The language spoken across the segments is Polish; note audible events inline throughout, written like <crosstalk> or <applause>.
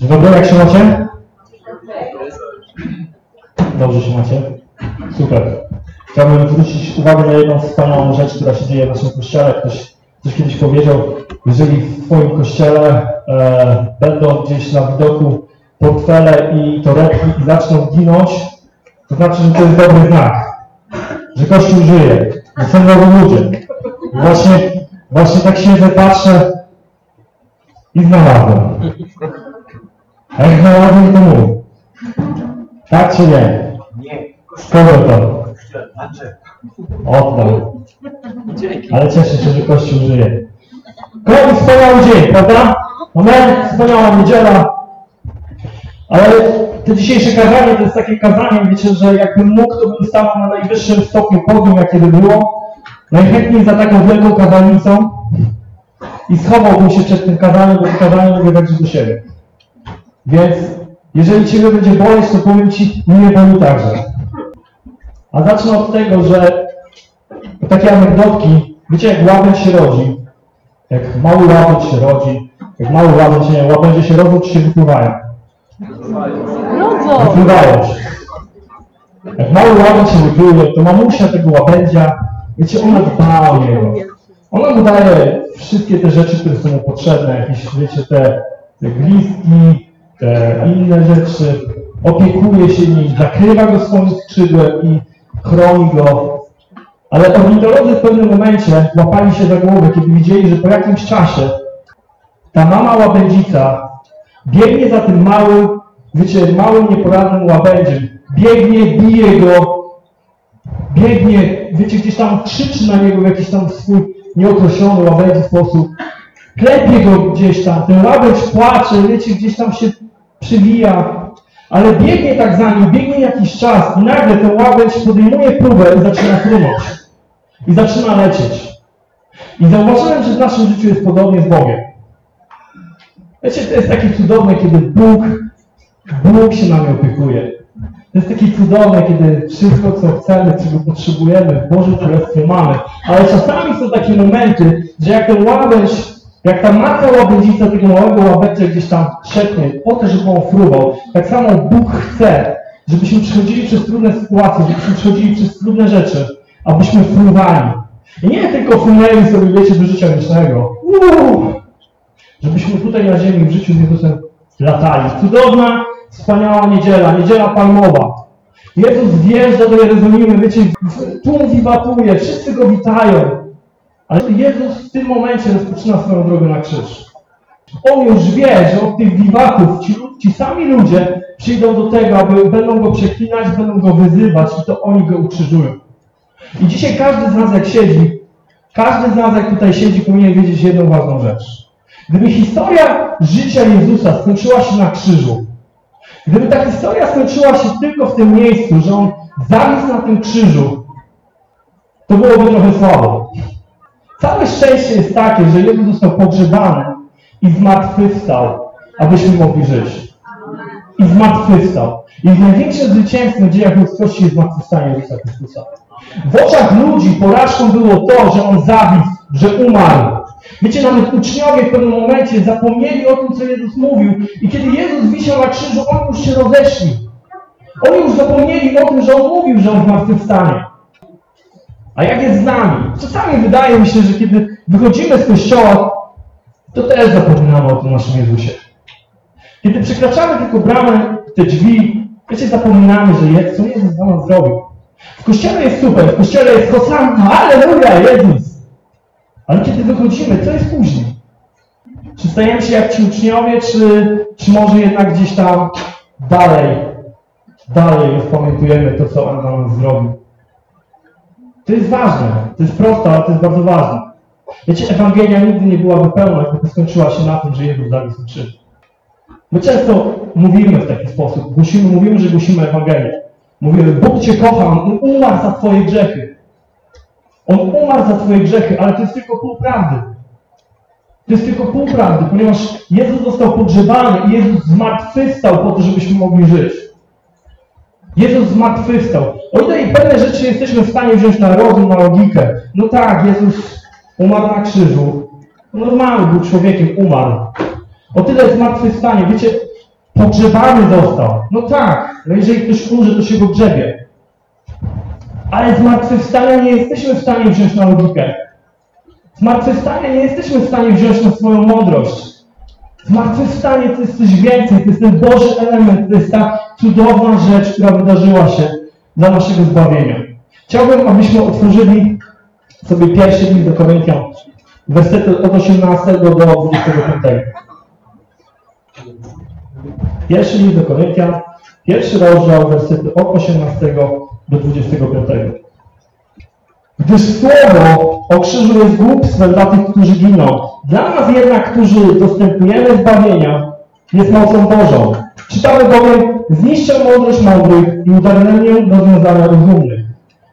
Dzień dobry, jak się macie? Dobrze się macie? Super. Chciałbym zwrócić uwagę na jedną wspaniałą rzecz, która się dzieje w naszym kościele. Ktoś, ktoś kiedyś powiedział, jeżeli w Twoim kościele e, będą gdzieś na widoku portfele i torebki i zaczną ginąć, to znaczy, że to jest dobry znak. Że Kościół żyje, że są nowi ludzie. Właśnie, właśnie tak siedzę, patrzę i znalazłem. Jak znalazłem, to mów. Tak czy nie? Nie, Skoro to? znaczy, Oddam. Ale cieszę się, że Kościół żyje. Kolejny wspaniały dzień, prawda? Amen, wspaniała niedziela. Ale to dzisiejsze kazanie to jest takie kazanie, wiecie, że jakbym mógł, to bym stał na najwyższym stopniu podium, jakie by było. Najchętniej za taką wielką kazalnicą i schowałbym się przed tym kazaniem, bo to kazanie mówię także do siebie. Więc jeżeli Ciebie będzie boleć, to powiem Ci, mnie boli także. A zacznę od tego, że takie anegdotki, wiecie jak łabędź się rodzi, jak mały łabędź się rodzi, jak mały łabędź, nie, łabędzie się rodzą, czy się wypływają? Rodzą! Wypływają się. Jak mały łabędź się wypływie, to mamusia tego łabędzia, wiecie, ona dba o niego. Ona mu daje wszystkie te rzeczy, które są mu potrzebne, jakieś, wiecie, te, te glistki, te inne rzeczy, opiekuje się nim, zakrywa go swoim skrzydłem i chroni go. Ale ornitolodzy w pewnym momencie łapali się za głowę, kiedy widzieli, że po jakimś czasie ta mama łabędzica biegnie za tym małym, wiecie, małym, nieporadnym łabędziem. Biegnie, bije go, biegnie, wiecie, gdzieś tam krzyczy na niego w jakiś tam swój nieokreślony łabędzi sposób. Klepie go gdzieś tam, ten łabędź płacze, wiecie, gdzieś tam się przywija. Ale biegnie tak za nim, biegnie jakiś czas i nagle ten łabędź podejmuje próbę i zaczyna frunąć. I zaczyna lecieć. I zauważyłem, że w naszym życiu jest podobnie z Bogiem. Wiecie, to jest takie cudowne, kiedy Bóg, Bóg się nami opiekuje. To jest takie cudowne, kiedy wszystko, co chcemy, czego potrzebujemy, w Bożym Królestwie mamy. Ale czasami są takie momenty, że jak ten łabędź, jak ta matka łabędzica tego małego łabędzia gdzieś tam szepnie, po to, żeby on fruwał, tak samo Bóg chce, żebyśmy przechodzili przez trudne sytuacje, żebyśmy przechodzili przez trudne rzeczy, abyśmy fruwali. I nie tylko frunęli sobie, wiecie, do życia wiecznego. Uuu! żebyśmy tutaj na ziemi w życiu z Jezusem latali. Cudowna, wspaniała niedziela, niedziela palmowa. Jezus wjeżdża do Jerozolimy, wiecie, tłum wiwatuje, wszyscy go witają. Ale Jezus w tym momencie rozpoczyna swoją drogę na krzyż. On już wie, że od tych wiwatów ci, ci sami ludzie przyjdą do tego, aby będą go przeklinać, będą go wyzywać i to oni go ukrzyżują. I dzisiaj każdy z nas jak siedzi, każdy z nas jak tutaj siedzi powinien wiedzieć jedną ważną rzecz. Gdyby historia życia Jezusa skończyła się na krzyżu, gdyby ta historia skończyła się tylko w tym miejscu, że On zawisł na tym krzyżu, to byłoby trochę słabo. Całe szczęście jest takie, że Jezus został pogrzebany i zmartwychwstał, abyśmy mogli żyć. I zmartwychwstał. I największym zwycięstwem w dziejach ludzkości jest zmartwychwstanie Jezusa Chrystusa. W oczach ludzi porażką było to, że On zawisł, że umarł. Wiecie, nawet uczniowie w pewnym momencie zapomnieli o tym, co Jezus mówił. I kiedy Jezus wisiał na krzyżu, oni już się rozeszli. Oni już zapomnieli o tym, że On mówił, że On zmartwychwstanie. A jak jest z nami? Czasami wydaje mi się, że kiedy wychodzimy z kościoła, to też zapominamy o tym naszym Jezusie. Kiedy przekraczamy tylko bramę, te drzwi, wiecie, zapominamy, że jest, co Jezus dla nas zrobił. W kościele jest super, w kościele jest hosanna, halleluja, Jezus. Ale kiedy wychodzimy, co jest później? Czy stajemy się jak ci uczniowie, czy, czy może jednak gdzieś tam dalej, dalej rozpamiętujemy to, co On dla nas zrobił? To jest ważne, to jest proste, ale to jest bardzo ważne. Wiecie, Ewangelia nigdy nie byłaby pełna, gdyby skończyła się na tym, że Jezus zawisł na krzyżu. My często mówimy w taki sposób, głosimy, mówimy, że głosimy Ewangelię. Mówimy, Bóg Cię kocha, On umarł za Twoje grzechy. On umarł za Twoje grzechy, ale to jest tylko pół prawdy. To jest tylko pół prawdy, ponieważ Jezus został pogrzebany i Jezus zmartwychwstał po to, żebyśmy mogli żyć. Jezus zmartwychwstał. O ile pewne rzeczy jesteśmy w stanie wziąć na rozum, na logikę. No tak, Jezus umarł na krzyżu. Normalny był człowiekiem, umarł. O tyle zmartwychwstanie. Wiecie, Pogrzebany został. No tak, no jeżeli ktoś umrze, to się go grzebie. Ale zmartwychwstania nie jesteśmy w stanie wziąć na logikę. Zmartwychwstania nie jesteśmy w stanie wziąć na swoją mądrość. Zmartwychwstanie to jest coś więcej, to jest ten Boży element, to jest ta cudowna rzecz, która wydarzyła się dla naszego zbawienia. Chciałbym, abyśmy otworzyli sobie pierwszy list do Koryntian, wersety od 18 do 25. Pierwszy list do Koryntian, pierwszy rozdział, wersety od 18 do 25. Gdyż słowo o krzyżu jest głupstwem dla tych, którzy giną. Dla nas jednak, którzy dostępujemy zbawienia, jest mocą Bożą. Czytamy bowiem, zniszczę mądrość mądrych i udaremnię rozwiązania rozumnych.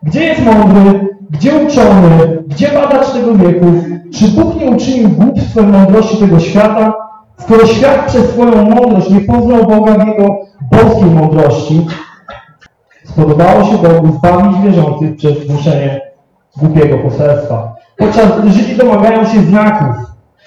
Gdzie jest mądry? Gdzie uczony? Gdzie badacz tego wieku? Czy Bóg nie uczynił głupstwem mądrości tego świata? Skoro świat przez swoją mądrość nie poznał Boga w Jego boskiej mądrości, spodobało się Bogu zbawić wierzących przez głoszenie głupiego poselstwa. Podczas gdy Żydzi domagają się znaków,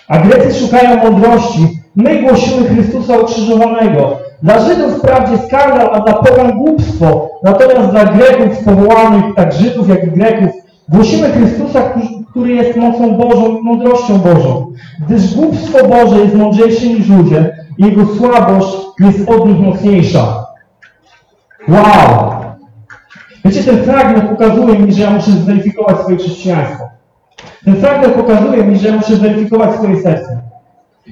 a Grecy szukają mądrości, my głosimy Chrystusa ukrzyżowanego. Dla Żydów wprawdzie skandal, a dla pogan głupstwo. Natomiast dla Greków powołanych, tak Żydów jak i Greków, głosimy Chrystusa, który- jest mocą Bożą i mądrością Bożą. Gdyż głupstwo Boże jest mądrzejsze niż ludzie, Jego słabość jest od nich mocniejsza. Wow! Wiecie, ten fragment pokazuje mi, że ja muszę zweryfikować swoje chrześcijaństwo. Ten fragment pokazuje mi, że ja muszę weryfikować swoje serce.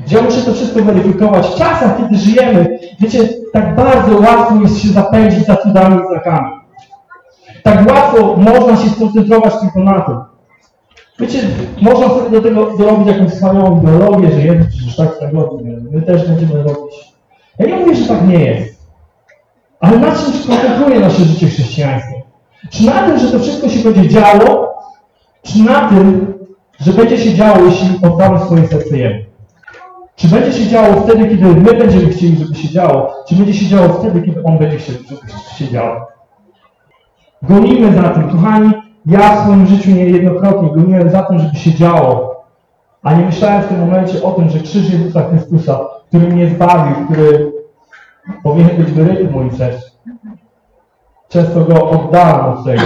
Że ja muszę to wszystko weryfikować. W czasach, kiedy żyjemy, wiecie, tak bardzo łatwo jest się zapędzić za cudami i znakami. Tak łatwo można się skoncentrować tylko na tym. Wiecie, można sobie do tego dorobić jakąś wspaniałą ideologię, że Jezus przecież tak tak my też będziemy robić. Ja nie mówię, że tak nie jest. Ale na czym koncentruje nasze życie chrześcijańskie? Czy na tym, że to wszystko się będzie działo, czy na tym, że będzie się działo, jeśli oddamy swoje serce Jemu? Czy będzie się działo wtedy, kiedy my będziemy chcieli, żeby się działo, czy będzie się działo wtedy, kiedy On będzie chciał, żeby się działo? Gonimy za tym, kochani, ja w swoim życiu niejednokrotnie goniłem za tym, żeby się działo, a nie myślałem w tym momencie o tym, że krzyż Jezusa Chrystusa, który mnie zbawił, który powinien być wyryty w moim sercu. Często go oddałem od tego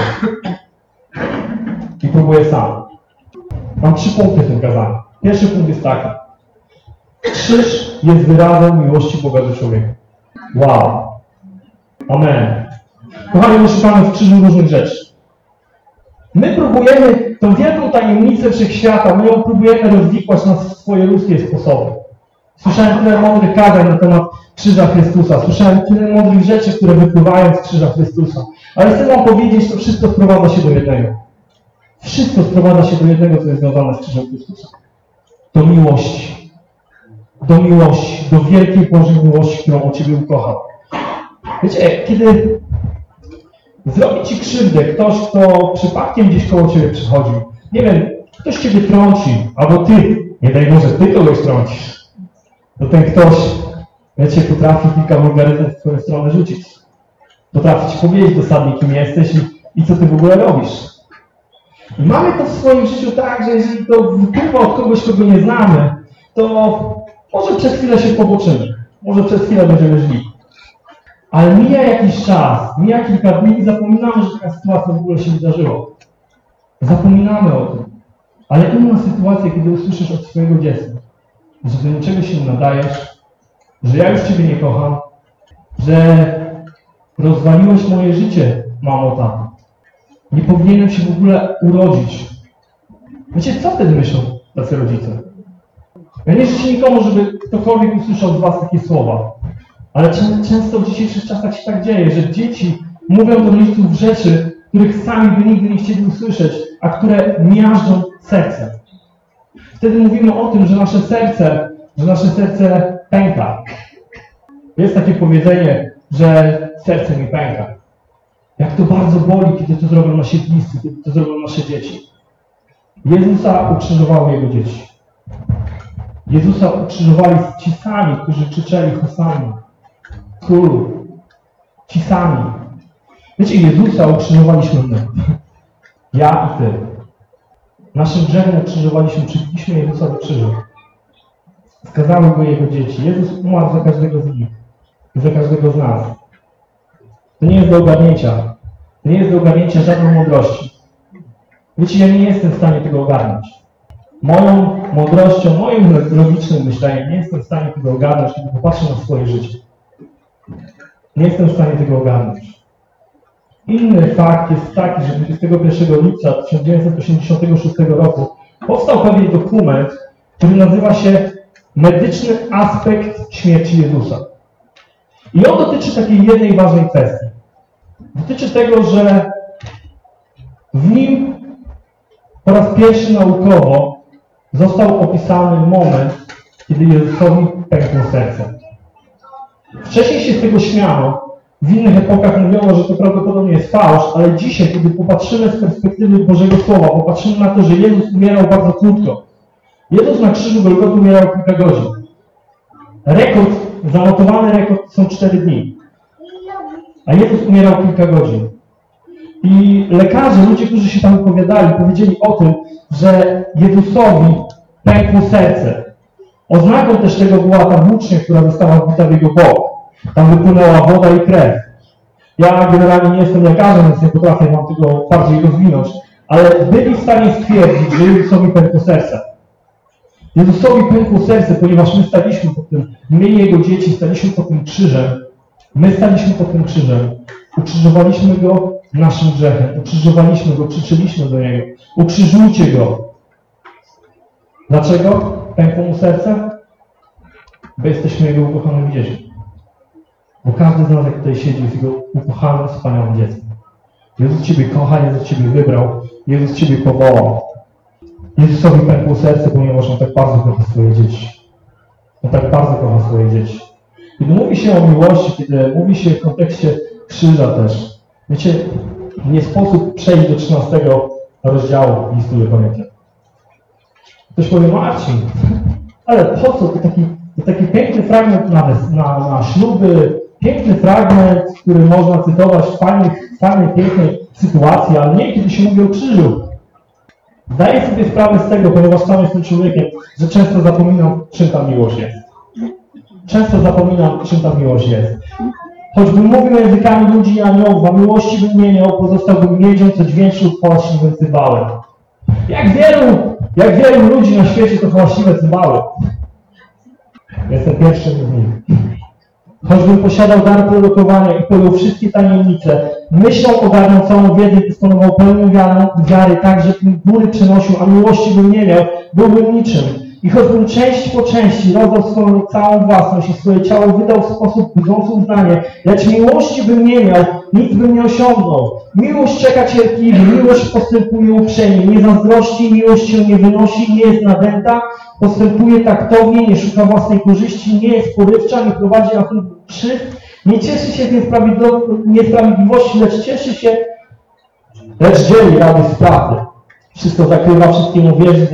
i próbuję sam. Mam trzy punkty w tym kazaniu. Pierwszy punkt jest taki. Krzyż jest wyrazem miłości Boga do człowieka. Wow. Amen. Kochani, my szukamy w krzyżu różnych rzeczy. My próbujemy tą wielką tajemnicę wszechświata, my ją próbujemy rozwikłać na swoje ludzkie sposoby. Słyszałem tyle mądrych kazań na temat krzyża Chrystusa. Słyszałem tyle mądrych rzeczy, które wypływają z krzyża Chrystusa. Ale chcę wam powiedzieć, to wszystko sprowadza się do jednego. Wszystko sprowadza się do jednego, co jest związane z krzyżem Chrystusa. Do miłości. Do miłości. Do wielkiej Bożej miłości, którą o Ciebie ukochał. Wiecie, kiedy zrobi Ci krzywdę ktoś, kto przypadkiem gdzieś koło Ciebie przychodził, nie wiem, ktoś Ciebie trąci, albo Ty, nie daj Boże, Ty kogoś trącisz, to ten ktoś, wiecie, potrafi kilka wulgaryzmów w Twoją stronę rzucić. Potrafi Ci powiedzieć dosadnie, kim jesteś i, i co Ty w ogóle robisz. I mamy to w swoim życiu tak, że jeżeli to wypływa od kogoś, kogo nie znamy, to może przez chwilę się poboczymy. Może przez chwilę będziemy źli. Ale mija jakiś czas, mija kilka dni i zapominamy, że taka sytuacja w ogóle się wydarzyła. Zapominamy o tym. Ale inna sytuacja, kiedy usłyszysz od swojego dziecka, że do niczego się nie nadajesz, że ja już Ciebie nie kocham, że rozwaliłeś moje życie, mamo, tato. Nie powinienem się w ogóle urodzić. Wiecie, co wtedy myślą tacy rodzice? Ja nie życzę nikomu, żeby ktokolwiek usłyszał z Was takie słowa. Ale czę- często w dzisiejszych czasach się tak dzieje, że dzieci mówią do rodziców rzeczy, których sami by nigdy nie chcieli usłyszeć, a które miażdżą serce. Wtedy mówimy o tym, że nasze serce, że nasze serce pęka. Jest takie powiedzenie, że serce mi pęka. Jak to bardzo boli, kiedy to zrobią nasi bliscy, kiedy to zrobią nasze dzieci. Jezusa ukrzyżowały Jego dzieci. Jezusa ukrzyżowali ci sami, którzy krzyczeli Hosami. Królu. Ci sami. Wiecie, Jezusa ukrzyżowaliśmy my. Ja i Ty. Naszym grzechem ukrzyżowaliśmy, przybiliśmy Jezusa do krzyża. Skazały Go Jego dzieci. Jezus umarł za każdego z nich. dla każdego z nas. To nie jest do ogarnięcia. To nie jest do ogarnięcia żadną mądrości. Wiecie, ja nie jestem w stanie tego ogarnąć. Moją mądrością, moim logicznym myśleniem nie jestem w stanie tego ogarnąć, kiedy popatrzę na swoje życie. Nie jestem w stanie tego ogarnąć. Inny fakt jest taki, że 21 lipca 1986 roku powstał pewien dokument, który nazywa się Medyczny aspekt śmierci Jezusa. I on dotyczy takiej jednej ważnej kwestii. Dotyczy tego, że w nim po raz pierwszy naukowo został opisany moment, kiedy Jezusowi pękło serce. Wcześniej się z tego śmiano, w innych epokach mówiono, że to prawdopodobnie jest fałsz, ale dzisiaj, kiedy popatrzymy z perspektywy Bożego Słowa, popatrzymy na to, że Jezus umierał bardzo krótko. Jezus na krzyżu Golgoty umierał kilka godzin. Rekord, zanotowany rekord są 4 dni. A Jezus umierał kilka godzin. I lekarze, ludzie, którzy się tam wypowiadali, powiedzieli o tym, że Jezusowi pękło serce. Oznaką też tego była ta włócznia, która została wbita w jego bok. Tam wypłynęła woda i krew. Ja generalnie nie jestem lekarzem, więc nie potrafię wam tego bardziej rozwinąć, ale byli w stanie stwierdzić, że Jezusowi pękło serce. Jezusowi pękło serce, ponieważ my staliśmy pod tym, my Jego dzieci staliśmy pod tym krzyżem. My staliśmy pod tym krzyżem. Ukrzyżowaliśmy Go naszym grzechem. Ukrzyżowaliśmy Go, krzyczyliśmy do Niego. Ukrzyżujcie Go. Dlaczego pękło mu serce? Bo jesteśmy Jego ukochanymi dziećmi. Bo każdy z nas, jak tutaj siedzi, jest Jego ukochanym, wspaniałym dzieckiem. Jezus Ciebie kocha, Jezus Ciebie wybrał, Jezus Ciebie powołał. Jezusowi pękło serce, ponieważ On tak bardzo kocha swoje dzieci. On tak bardzo kocha swoje dzieci. Kiedy mówi się o miłości, kiedy mówi się w kontekście krzyża też, wiecie, nie sposób przejść do 13 rozdziału listu Koryntian. Ktoś powie, Marcin, <laughs> ale po co? To taki, taki piękny fragment na, na, na śluby, piękny fragment, który można cytować w fajnych, fajnej, pięknej sytuacji, ale nie kiedy się mówi o krzyżu. Zdaję sobie sprawę z tego, ponieważ sam jestem człowiekiem, że często zapominam, czym ta miłość jest. Często zapominam, czym ta miłość jest. Choćbym mówił językami ludzi i aniołów, a miłości bym nie miał, pozostałbym miedzią, co dźwięczy lub hałaśliwym cymbałem. Jak wielu, jak wielu ludzi na świecie to hałaśliwe cymbały. Jestem pierwszym z nich. Choćbym posiadał dar prorokowania i pojął wszystkie tajemnice, myślą ogarniał całą wiedzę dysponował pełnią wiarą, wiary, tak, że góry przenosił, a miłości bym nie miał, byłbym niczym. I choćbym część po części rozdał swoją całą własność i swoje ciało wydał w sposób budzący uznanie, lecz miłości bym nie miał, nic bym nie osiągnął. Miłość czeka cierpliwie, miłość postępuje uprzejmie, nie zazdrości, miłość się nie wynosi, nie jest nadęta, postępuje taktownie, nie szuka własnej korzyści, nie jest porywcza, nie prowadzi na ten krzywd, nie cieszy się z niesprawiedli- niesprawiedliwości, lecz cieszy się, lecz dzieli rady z prawdy. Wszystko zakrywa, wszystkiemu wierzy,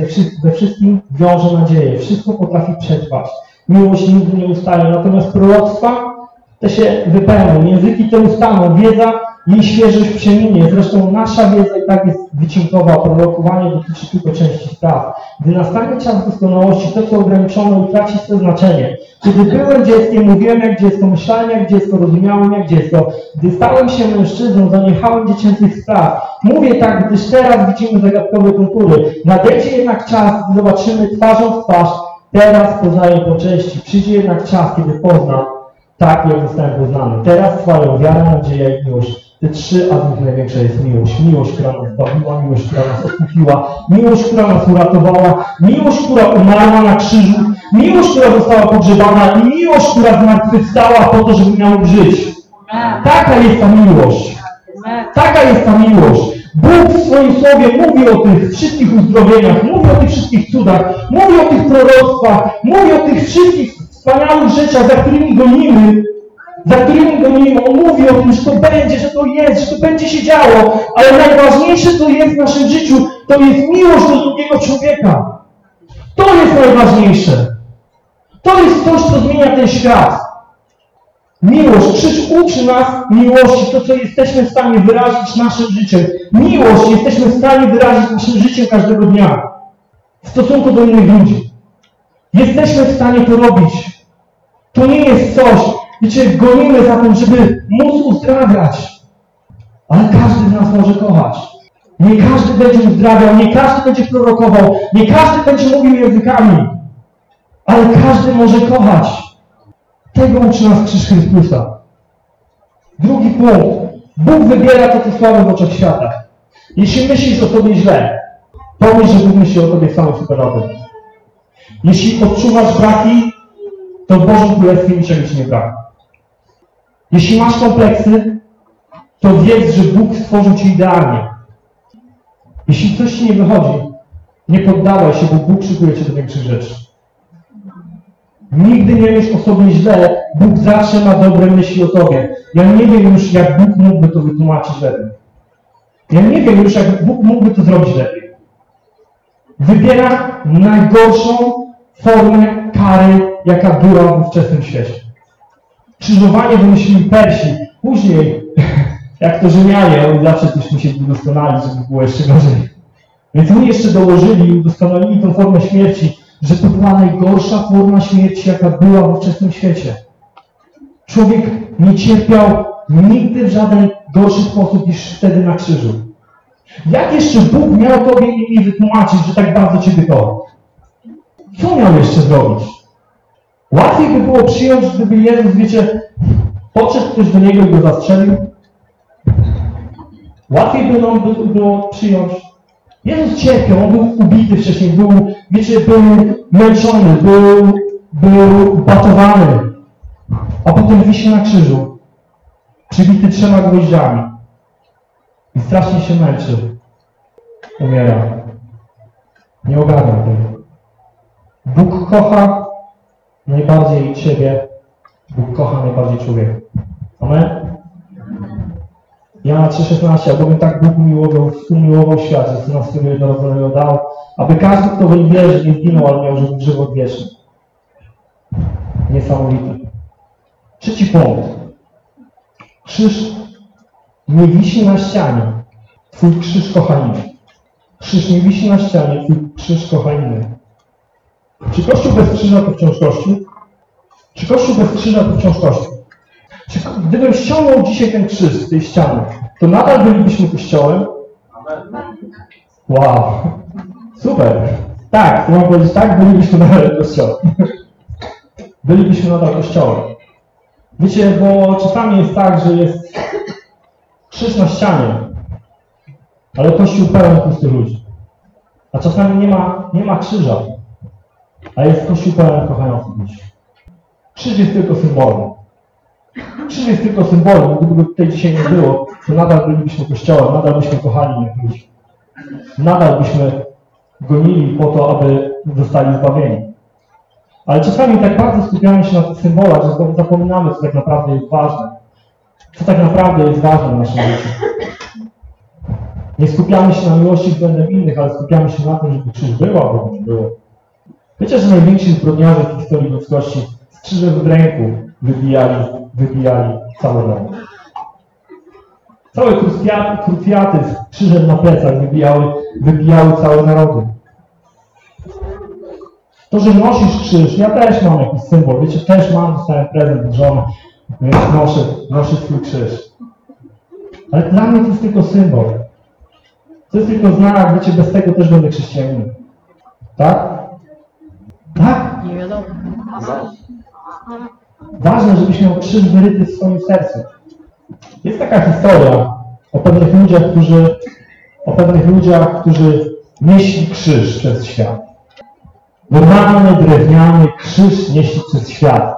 ze wszystkim wiąże nadzieję, wszystko potrafi przetrwać. Miłość nigdy nie ustaje, natomiast proroctwa te się wypełnią, języki te ustaną, wiedza jej świeżość przeminie. Zresztą nasza wiedza i tak jest wycinkowa, prorokowanie dotyczy tylko części spraw. Gdy nastanie czas doskonałości, to co ograniczone utraci swe znaczenie. Kiedy byłem dzieckiem, mówiłem jak dziecko, myślałem jak dziecko, rozumiałem jak dziecko. Gdy stałem się mężczyzną, zaniechałem dziecięcych spraw. Mówię tak, gdyż teraz widzimy zagadkowe kontury. Nadejdzie jednak czas, gdy zobaczymy twarzą w twarz. Teraz poznaję po części. Przyjdzie jednak czas, kiedy poznam tak, jak zostałem poznany. Teraz trwają wiara, nadzieja i miłość. Te trzy, a z nich największa jest miłość. Miłość, która nas zbawiła, miłość, która nas odkupiła, miłość, która nas uratowała, miłość, która umarła na krzyżu, miłość, która została pogrzebana i miłość, która zmartwychwstała po to, żeby miał żyć. Taka jest ta miłość. Taka jest ta miłość. Bóg w swoim słowie mówi o tych wszystkich uzdrowieniach, mówi o tych wszystkich cudach, mówi o tych proroctwach, mówi o tych wszystkich wspaniałych rzeczach, za którymi gonimy, za którymi gonimy. On mówi o tym, że to będzie, że to jest, że to będzie się działo, ale najważniejsze co jest w naszym życiu, to jest miłość do drugiego człowieka. To jest najważniejsze. To jest coś, co zmienia ten świat. Miłość, krzyż uczy nas miłości, to co jesteśmy w stanie wyrazić naszym życiem. Miłość jesteśmy w stanie wyrazić naszym życiem każdego dnia w stosunku do innych ludzi. Jesteśmy w stanie to robić. To nie jest coś. Wiecie, gonimy za tym, żeby móc uzdrawiać. Ale każdy z nas może kochać. Nie każdy będzie uzdrawiał, nie każdy będzie prorokował, nie każdy będzie mówił językami. Ale każdy może kochać. Tego uczy nas Krzyż Chrystusa. Drugi punkt. Bóg wybiera to, co słabe w oczach świata. Jeśli myślisz o sobie źle, pomyśl, że Bóg myśli o tobie samym superowym. Jeśli odczuwasz braki, to w Bożym Królestwie niczego ci nie brak. Jeśli masz kompleksy, to wiedz, że Bóg stworzył cię idealnie. Jeśli coś ci nie wychodzi, nie poddawaj się, bo Bóg szykuje cię do większych rzeczy. Nigdy nie myśl o sobie źle, Bóg zawsze ma dobre myśli o tobie. Ja nie wiem już, jak Bóg mógłby to wytłumaczyć lepiej. Ja nie wiem już, jak Bóg mógłby to zrobić lepiej. Wybiera najgorszą formę kary, jaka była w ówczesnym świecie. Krzyżowanie wymyślili Persi. Później, <laughs> jak to Rzymianie, oni zawsze coś musieli udoskonalić, żeby było jeszcze gorzej. Więc oni jeszcze dołożyli i udoskonalili tą formę śmierci, że to była najgorsza forma śmierci, jaka była w ówczesnym świecie. Człowiek nie cierpiał nigdy w żaden gorszy sposób niż wtedy na krzyżu. Jak jeszcze Bóg miał Tobie i mi wytłumaczyć, że tak bardzo Ciebie kocha? Co miał jeszcze zrobić? Łatwiej by było przyjąć, gdyby Jezus, wiecie, podszedł ktoś do Niego i go zastrzelił. Łatwiej by nam by było przyjąć. Jezus cierpiał, On był ubity wcześniej, był, wiecie, był męczony, był, był batowany, a potem wisi na krzyżu, przybity trzema gwoździami i strasznie się męczy. Umiera. Nie ogarniam tego. Bóg kocha najbardziej Ciebie, Bóg kocha najbardziej człowieka. Amen? Jana 3,16, albowiem tak Bóg umiłował, umiłował świat, że Syna swego jednorodzonego dał, aby każdy, kto w nim wierzy, nie zginął, ale miał żyw- żywot wieczny. Niesamowite. Trzeci punkt. Krzyż nie wisi na ścianie. Twój krzyż kocha innych. Krzyż nie wisi na ścianie, Twój krzyż kocha innych. Czy Kościół bez krzyża to wciąż Kościół? Czy Kościół bez krzyża to wciąż Kościół? Czy gdybym ściągnął dzisiaj ten krzyż z tej ściany, to nadal bylibyśmy Kościołem? Wow. Super. Tak, mam powiedzieć tak, bylibyśmy nadal <laughs> Kościołem. Bylibyśmy nadal Kościołem. Wiecie, bo czasami jest tak, że jest krzyż na ścianie, ale Kościół pełen pustych ludzi. A czasami nie ma, nie ma krzyża, a jest pełen kochających ludzi. Krzyż jest tylko symbolem. Krzyż jest tylko symbolem. Gdyby go tutaj dzisiaj nie było, to nadal bylibyśmy Kościołem, nadal byśmy kochali innych. Nadal byśmy gonili po to, aby zostali zbawieni. Ale czasami tak bardzo skupiamy się na tych symbolach, że zapominamy, co tak naprawdę jest ważne. Co tak naprawdę jest ważne w naszym życiu. Nie skupiamy się na miłości względem innych, ale skupiamy się na tym, żeby krzyż był, albo nie było. Wiecie, że najwięksi zbrodniarze w historii ludzkości z krzyżem w ręku wybijali, wybijali cały naród. Całe krucjaty z krzyżem na plecach wybijały, wybijały całe narody. To, że nosisz krzyż, ja też mam jakiś symbol, wiecie, też mam, dostałem prezent od żony, więc noszę, noszę swój krzyż. Ale dla mnie to jest tylko symbol. To jest tylko znak, wiecie, bez tego też będę chrześcijaninem. Tak? Tak? Nie wiadomo. Ważne, żebyś miał krzyż wyryty w swoim sercu. Jest taka historia o pewnych ludziach, którzy, o pewnych ludziach, którzy nieśli krzyż przez świat. Normalny, drewniany krzyż nieśli przez świat.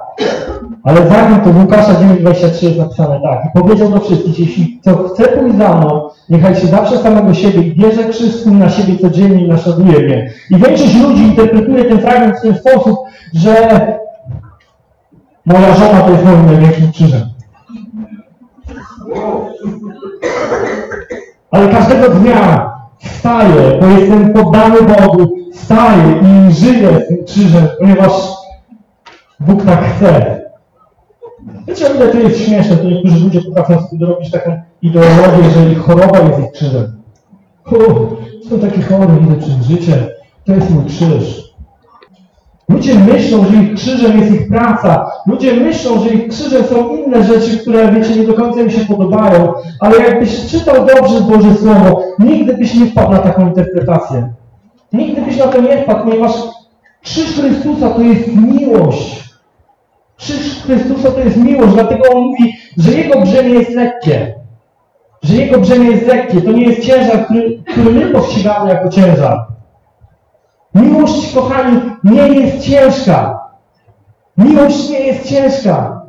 Ale zanim to w Łukasza 9,23 jest napisane tak. I powiedział do wszystkich, jeśli kto chce pójść za mną, niechaj się zawsze samego siebie i bierze krzyż swój na siebie codziennie i naśladuje mnie. I większość ludzi interpretuje ten fragment w ten sposób, że moja żona to jest moim największym krzyżem. Ale każdego dnia wstaję, bo jestem poddany Bogu, wstaję i żyję z tym krzyżem, ponieważ Bóg tak chce. Wiecie, o ile to jest śmieszne, to niektórzy ludzie potrafią sobie dorobić taką ideologię, że ich choroba jest ich krzyżem. Jestem taki chory, idę przez życie, to jest mój krzyż. Ludzie myślą, że ich krzyżem jest ich praca. Ludzie myślą, że ich krzyżem są inne rzeczy, które, wiecie, nie do końca im się podobają, ale jakbyś czytał dobrze Boże Słowo, nigdy byś nie wpadł na taką interpretację. Nigdy byś na to nie wpadł, ponieważ krzyż Chrystusa to jest miłość. Krzyż Chrystusa to jest miłość, dlatego On mówi, że Jego brzemię jest lekkie. Że Jego brzemię jest lekkie. To nie jest ciężar, który, który my postrzegamy jako ciężar. Miłość, kochani, nie jest ciężka. Miłość nie jest ciężka.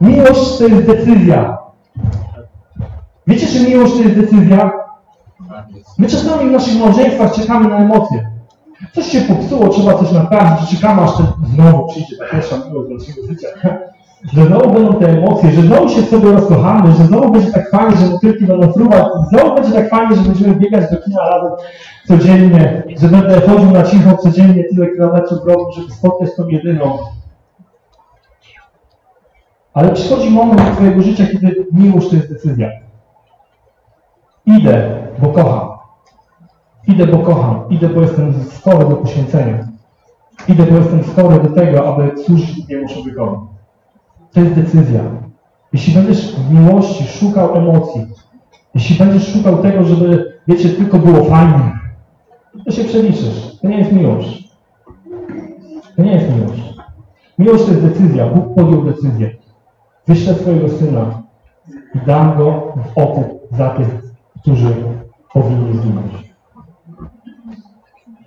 Miłość to jest decyzja. Wiecie, że miłość to jest decyzja? My czasami w naszych małżeństwach czekamy na emocje. Coś się popsuło, trzeba coś naprawić, czekamy aż ten znowu przyjdzie ta pierwsza miłość do naszego życia. Że znowu będą te emocje, że znowu się sobie rozkochamy, że znowu będzie tak fajnie, że motylki będą fruwać, znowu będzie tak fajnie, że będziemy biegać do kina razem codziennie, że będę chodził na cicho codziennie tyle kilometrów roku, żeby spotkać tą jedyną. Ale przychodzi moment Twojego życia, kiedy miłość to jest decyzja. Idę, bo kocham. Idę, bo kocham. Idę, bo jestem skory do poświęcenia. Idę, bo jestem skory do tego, aby służyć drugiemu człowiekowi. To jest decyzja. Jeśli będziesz w miłości szukał emocji, jeśli będziesz szukał tego, żeby, wiecie, tylko było fajnie, to się przeliczysz. To nie jest miłość. To nie jest miłość. Miłość to jest decyzja. Bóg podjął decyzję. Wyślę swojego syna i dam go w okup za tych, którzy powinni zginąć.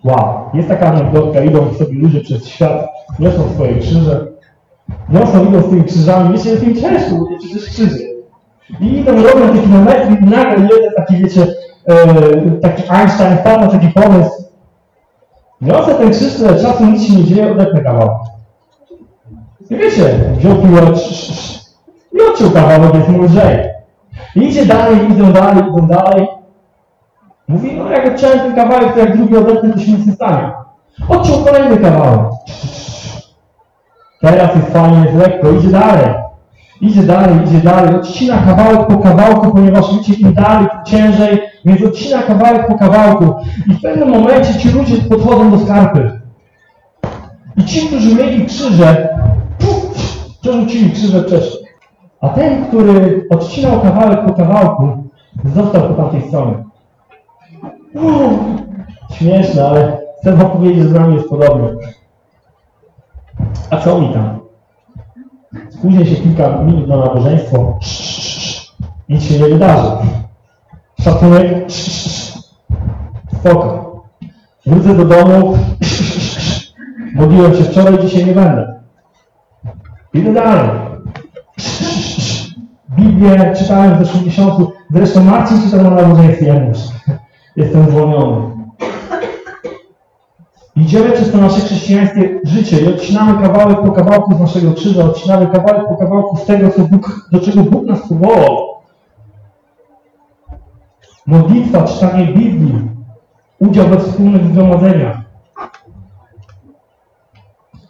Wow. Jest taka anegdotka, idą sobie ludzie przez świat, niosą swoje krzyże, niosą, idą z tymi krzyżami, wiecie, jest im ciężko, bo przecież krzyże. I idą, robią te kilometry i nagle jeden taki, wiecie, e, taki Einstein wpadł na taki pomysł. Niosę ten krzyż tyle czasu, nic się nie dzieje, odetnę kawałek. I wiecie, wziął piłę i odciął kawałek, jest mu lżej. I idzie dalej, idą dalej, idą dalej. Mówi, no jak odciąłem ten kawałek, to jak drugi odetnę, to się nic nie stanie. Odciął kolejny kawałek. Teraz jest fajnie, jest lekko, idzie dalej. Idzie dalej, idzie dalej, odcina kawałek po kawałku, ponieważ wiecie, im dalej, tym ciężej, więc odcina kawałek po kawałku. I w pewnym momencie ci ludzie podchodzą do skarpy. I ci, którzy mieli krzyże, puf, przerzucili krzyże wcześniej. A ten, który odcinał kawałek po kawałku, został po tamtej stronie. Śmieszne, ale chcę wam powiedzieć, że z nami jest podobnie. A co mi tam? Spóźnię się kilka minut na nabożeństwo. Nic się nie wydarzy. Szacunek. Spoko. Wrócę do domu. Modliłem się wczoraj, dzisiaj nie będę. Idę dalej. Biblię czytałem w zeszłym miesiącu. Zresztą Marcin czytał na nabożeństwie, ja muszę. Jestem zwolniony. Idziemy przez to nasze chrześcijańskie życie i odcinamy kawałek po kawałku z naszego krzyża, odcinamy kawałek po kawałku z tego, co Bóg, do czego Bóg nas powołał. Modlitwa, czytanie Biblii, udział we wspólnych zgromadzeniach.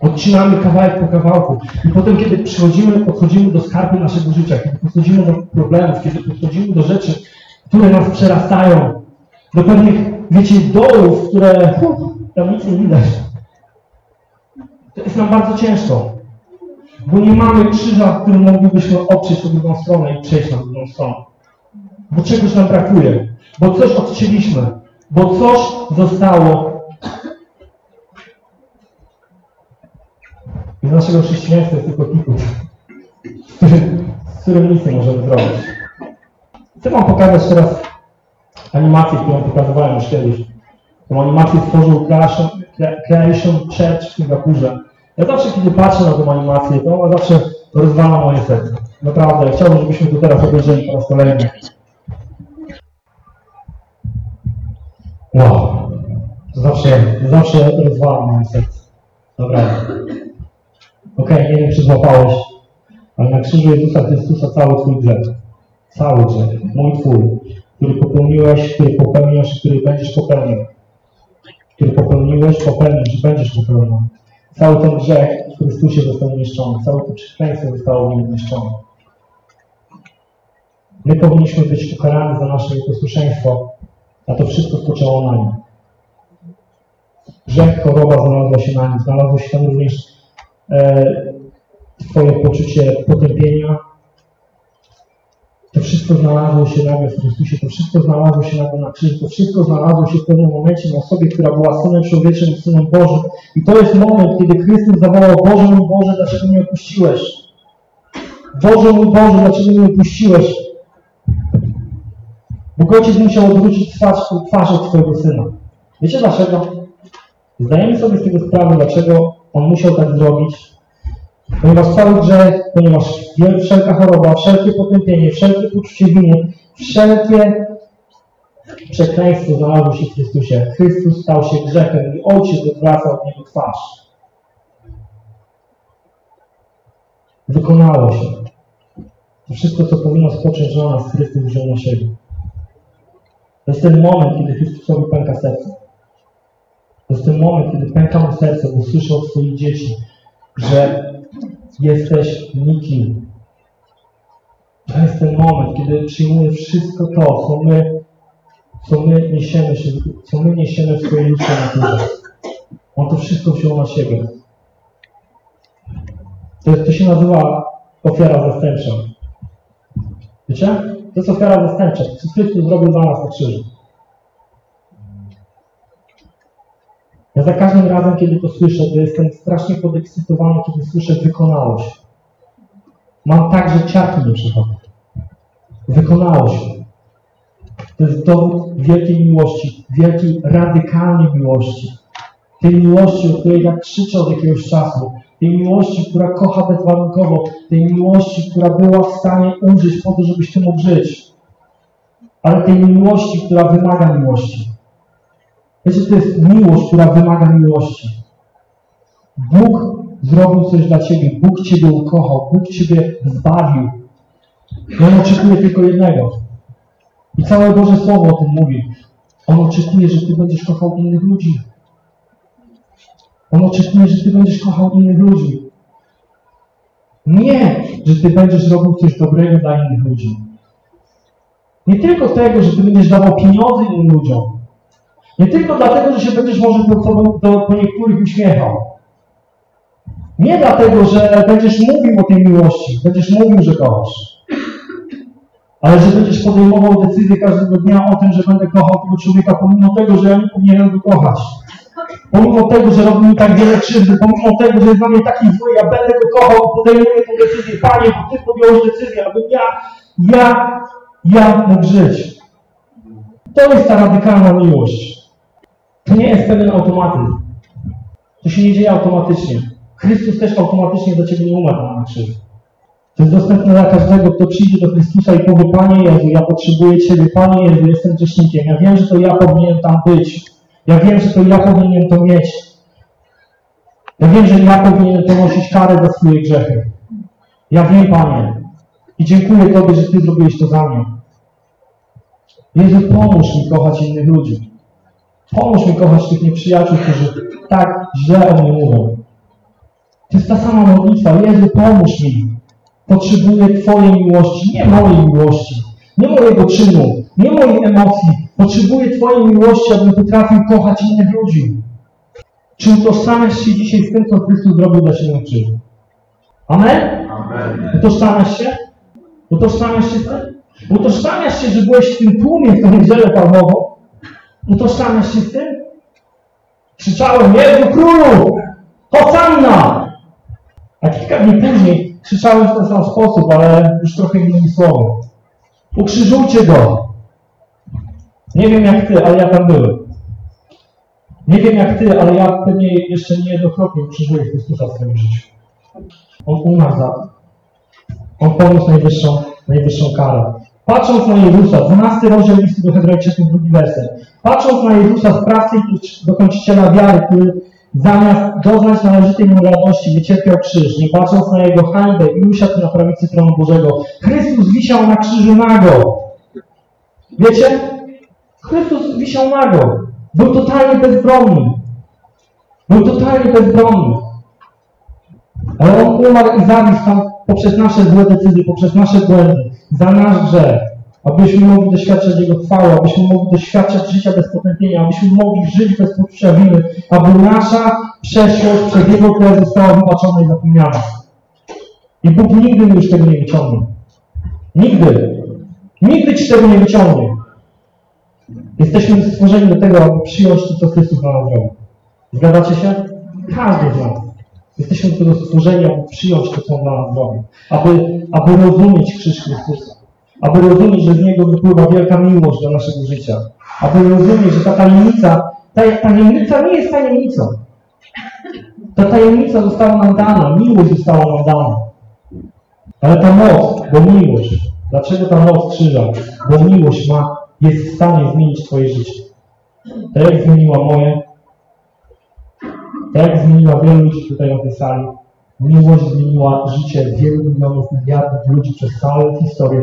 Odcinamy kawałek po kawałku. I potem, kiedy przychodzimy, podchodzimy do skarby naszego życia, kiedy podchodzimy do problemów, kiedy podchodzimy do rzeczy, które nas przerastają, do pewnych, wiecie, dołów, które tam nic nie widać. To jest nam bardzo ciężko. Bo nie mamy krzyża, w którym moglibyśmy oprzeć na drugą stronę i przejść na drugą stronę. Bo czegoś nam brakuje. Bo coś odcięliśmy. Bo coś zostało. I z naszego chrześcijaństwa jest tylko kikut, z którym nic nie możemy zrobić. Chcę Wam pokazać teraz animację, którą pokazywałem już kiedyś. Tą animację stworzył Creation, Church w Singapurze. Ja zawsze, kiedy patrzę na tą animację, to ona zawsze rozwala moje serce. Naprawdę, chciałbym, żebyśmy to teraz obejrzeli po raz kolejny. Wow. To zawsze, to zawsze rozwala moje serce. Dobra. Okej, nie wiem, czy złapałeś, ale na krzyżu Jezusa Chrystusa cały Twój grzech. Cały grzech. Mój Twój. Który popełniłeś, który popełniasz, który będziesz popełniał który popełniłeś, popełnisz, będziesz popełniał. Cały ten grzech w Chrystusie został umieszczony, całe to przekleństwo zostało umieszczone. My powinniśmy być ukarani za nasze nieposłuszeństwo, a to wszystko spoczęło na nim. Grzech, choroba znalazła się na nim, znalazło się tam również e, Twoje poczucie potępienia. Wszystko znalazło się nagle w Chrystusie, to wszystko znalazło się nagle na krzyżu, to wszystko znalazło się w pewnym momencie na osobie, która była Synem Człowieczym i Synem Bożym. I to jest moment, kiedy Chrystus zawołał, Boże mój Boże, dlaczego mnie opuściłeś? Boże mój Boże, dlaczego mnie opuściłeś? Bóg Ojciec musiał odwrócić twarz, twarz od swojego Syna. Wiecie dlaczego? Zdajemy sobie z tego sprawę, dlaczego On musiał tak zrobić. Ponieważ cały grzech, ponieważ wszelka choroba, wszelkie potępienie, wszelkie poczucie winy, wszelkie przekleństwo znalazło się w Chrystusie. Chrystus stał się grzechem i Ojciec odwraca od Niego twarz. Wykonało się. To wszystko, co powinno spocząć na nas, Chrystus wziął na siebie. To jest ten moment, kiedy Chrystusowi pęka serce. To jest ten moment, kiedy pęka mu serce, bo słyszę od swoich dzieci, że jesteś nikim. To jest ten moment, kiedy przyjmuje wszystko to, co my, co my niesiemy, się, co my niesiemy w swojej ludzkiej naturze. On to wszystko wziął na siebie. To, to się nazywa ofiara zastępcza. Wiecie? To jest ofiara zastępcza. Co Chrystus zrobił dla nas na krzyżu. Ja za każdym razem, kiedy to słyszę, to jestem strasznie podekscytowany, kiedy słyszę wykonało się. Mam tak, że ciarki nie. Wykonało się. To jest dowód wielkiej miłości, wielkiej, radykalnej miłości. Tej miłości, o której tak krzyczę od jakiegoś czasu. Tej miłości, która kocha bezwarunkowo. Tej miłości, która była w stanie umrzeć po to, żebyś ty mógł żyć. Ale tej miłości, która wymaga miłości. Wiecie, to jest miłość, która wymaga miłości. Bóg zrobił coś dla Ciebie, Bóg Ciebie ukochał, Bóg Ciebie zbawił. I On oczekuje tylko jednego. I całe Boże Słowo o tym mówi. On oczekuje, że Ty będziesz kochał innych ludzi. On oczekuje, że Ty będziesz kochał innych ludzi. Nie, że Ty będziesz robił coś dobrego dla innych ludzi. Nie tylko tego, że Ty będziesz dawał pieniądze innym ludziom, nie tylko dlatego, że się będziesz może po, sobą, do, po niektórych uśmiechał. Nie dlatego, że będziesz mówił o tej miłości, będziesz mówił, że kochasz. Ale że będziesz podejmował decyzję każdego dnia o tym, że będę kochał tego człowieka, pomimo tego, że ja nie powinienem go kochać. Pomimo tego, że robi mi tak wiele krzywdy, pomimo tego, że jest dla mnie taki zły, ja będę go kochał, podejmuję tę decyzję. Panie, bo Ty podjąłeś decyzję, abym ja, ja, ja mógł żyć. To jest ta radykalna miłość. To nie jest pewien automatyzm. To się nie dzieje automatycznie. Chrystus też automatycznie do Ciebie nie umarł na krzyżu. To jest dostępne dla każdego, kto przyjdzie do Chrystusa i powie, Panie Jezu, ja potrzebuję Ciebie, Panie Jezu, jestem grzesznikiem. Ja wiem, że to ja powinienem tam być. Ja wiem, że to ja powinienem to mieć. Ja wiem, że ja powinienem ponosić karę za swoje grzechy. Ja wiem, Panie. I dziękuję Tobie, że Ty zrobiłeś to za mnie. Jezu, pomóż mi kochać innych ludzi. Pomóż mi kochać tych nieprzyjaciół, którzy tak źle o mnie mówią. To jest ta sama modlitwa. Jezu, pomóż mi. Potrzebuję Twojej miłości, nie mojej miłości, nie mojego czynu, nie mojej emocji. Potrzebuję Twojej miłości, abym potrafił kochać innych ludzi. Czy utożsamiasz się dzisiaj z tym, co Chrystus zrobił dla Ciebie na krzyżu? Amen? Amen. Utożsamiasz się? Utożsamiasz się z tym? Utożsamiasz się, że byłeś w tym tłumie w tą niedzielę palmową? Utożsamiasz się z tym? Krzyczałem, Jezu Królu! Hosanna! A kilka dni później krzyczałem w ten sam sposób, ale już trochę innymi słowy. Ukrzyżujcie go! Nie wiem jak ty, ale ja tam byłem. Nie wiem jak ty, ale ja pewnie jeszcze niejednokrotnie ukrzyżuję Chrystusa w swoim życiu. On umarł za to. On poniósł najwyższą, najwyższą karę. Patrząc na Jezusa, 12 rozdział listu do Hebrajczyków, drugi werset. Patrząc na Jezusa, sprawcę i dokończyciela wiary, który zamiast doznać należytej mu radości, wycierpiał krzyż, nie patrząc na jego hańbę i usiadł na prawicy tronu Bożego. Chrystus wisiał na krzyżu nago. Wiecie? Chrystus wisiał nago. Był totalnie bezbronny. Był totalnie bezbronny. Ale On umarł i zawisł tam poprzez nasze złe decyzje, poprzez nasze błędy, za nasz grzech, abyśmy mogli doświadczać Jego chwały, abyśmy mogli doświadczać życia bez potępienia, abyśmy mogli żyć bez poczucia winy, aby nasza przeszłość przez Jego krew została wybaczona i zapomniana. I Bóg nigdy już tego nie wyciągnie. Nigdy. Nigdy ci tego nie wyciągnie. Jesteśmy stworzeni do tego, aby przyjąć to, co Chrystus dla nas zrobił. Zgadzacie się? Każdy z nas. Jesteśmy do tego stworzeni, aby przyjąć to, co dla nas zrobił. Aby, aby rozumieć krzyż Chrystusa. Aby rozumieć, że z Niego wypływa wielka miłość do naszego życia. Aby rozumieć, że ta tajemnica, ta tajemnica nie jest tajemnicą. Ta tajemnica została nam dana, miłość została nam dana. Ale ta moc, bo miłość, dlaczego ta moc krzyża? Bo miłość ma, jest w stanie zmienić Twoje życie. Tak jak zmieniła moje, tak zmieniła wielu ludzi tutaj na tej sali, miłość zmieniła życie wielu milionów, miliardów ludzi przez całą historię,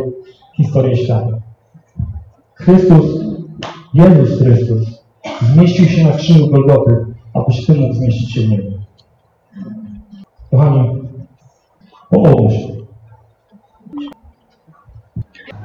historię świata. Chrystus, Jezus Chrystus, zmieścił się na krzyżu Golgoty, abyś Ty mógł zmieścić się w niebie. Kochani, się.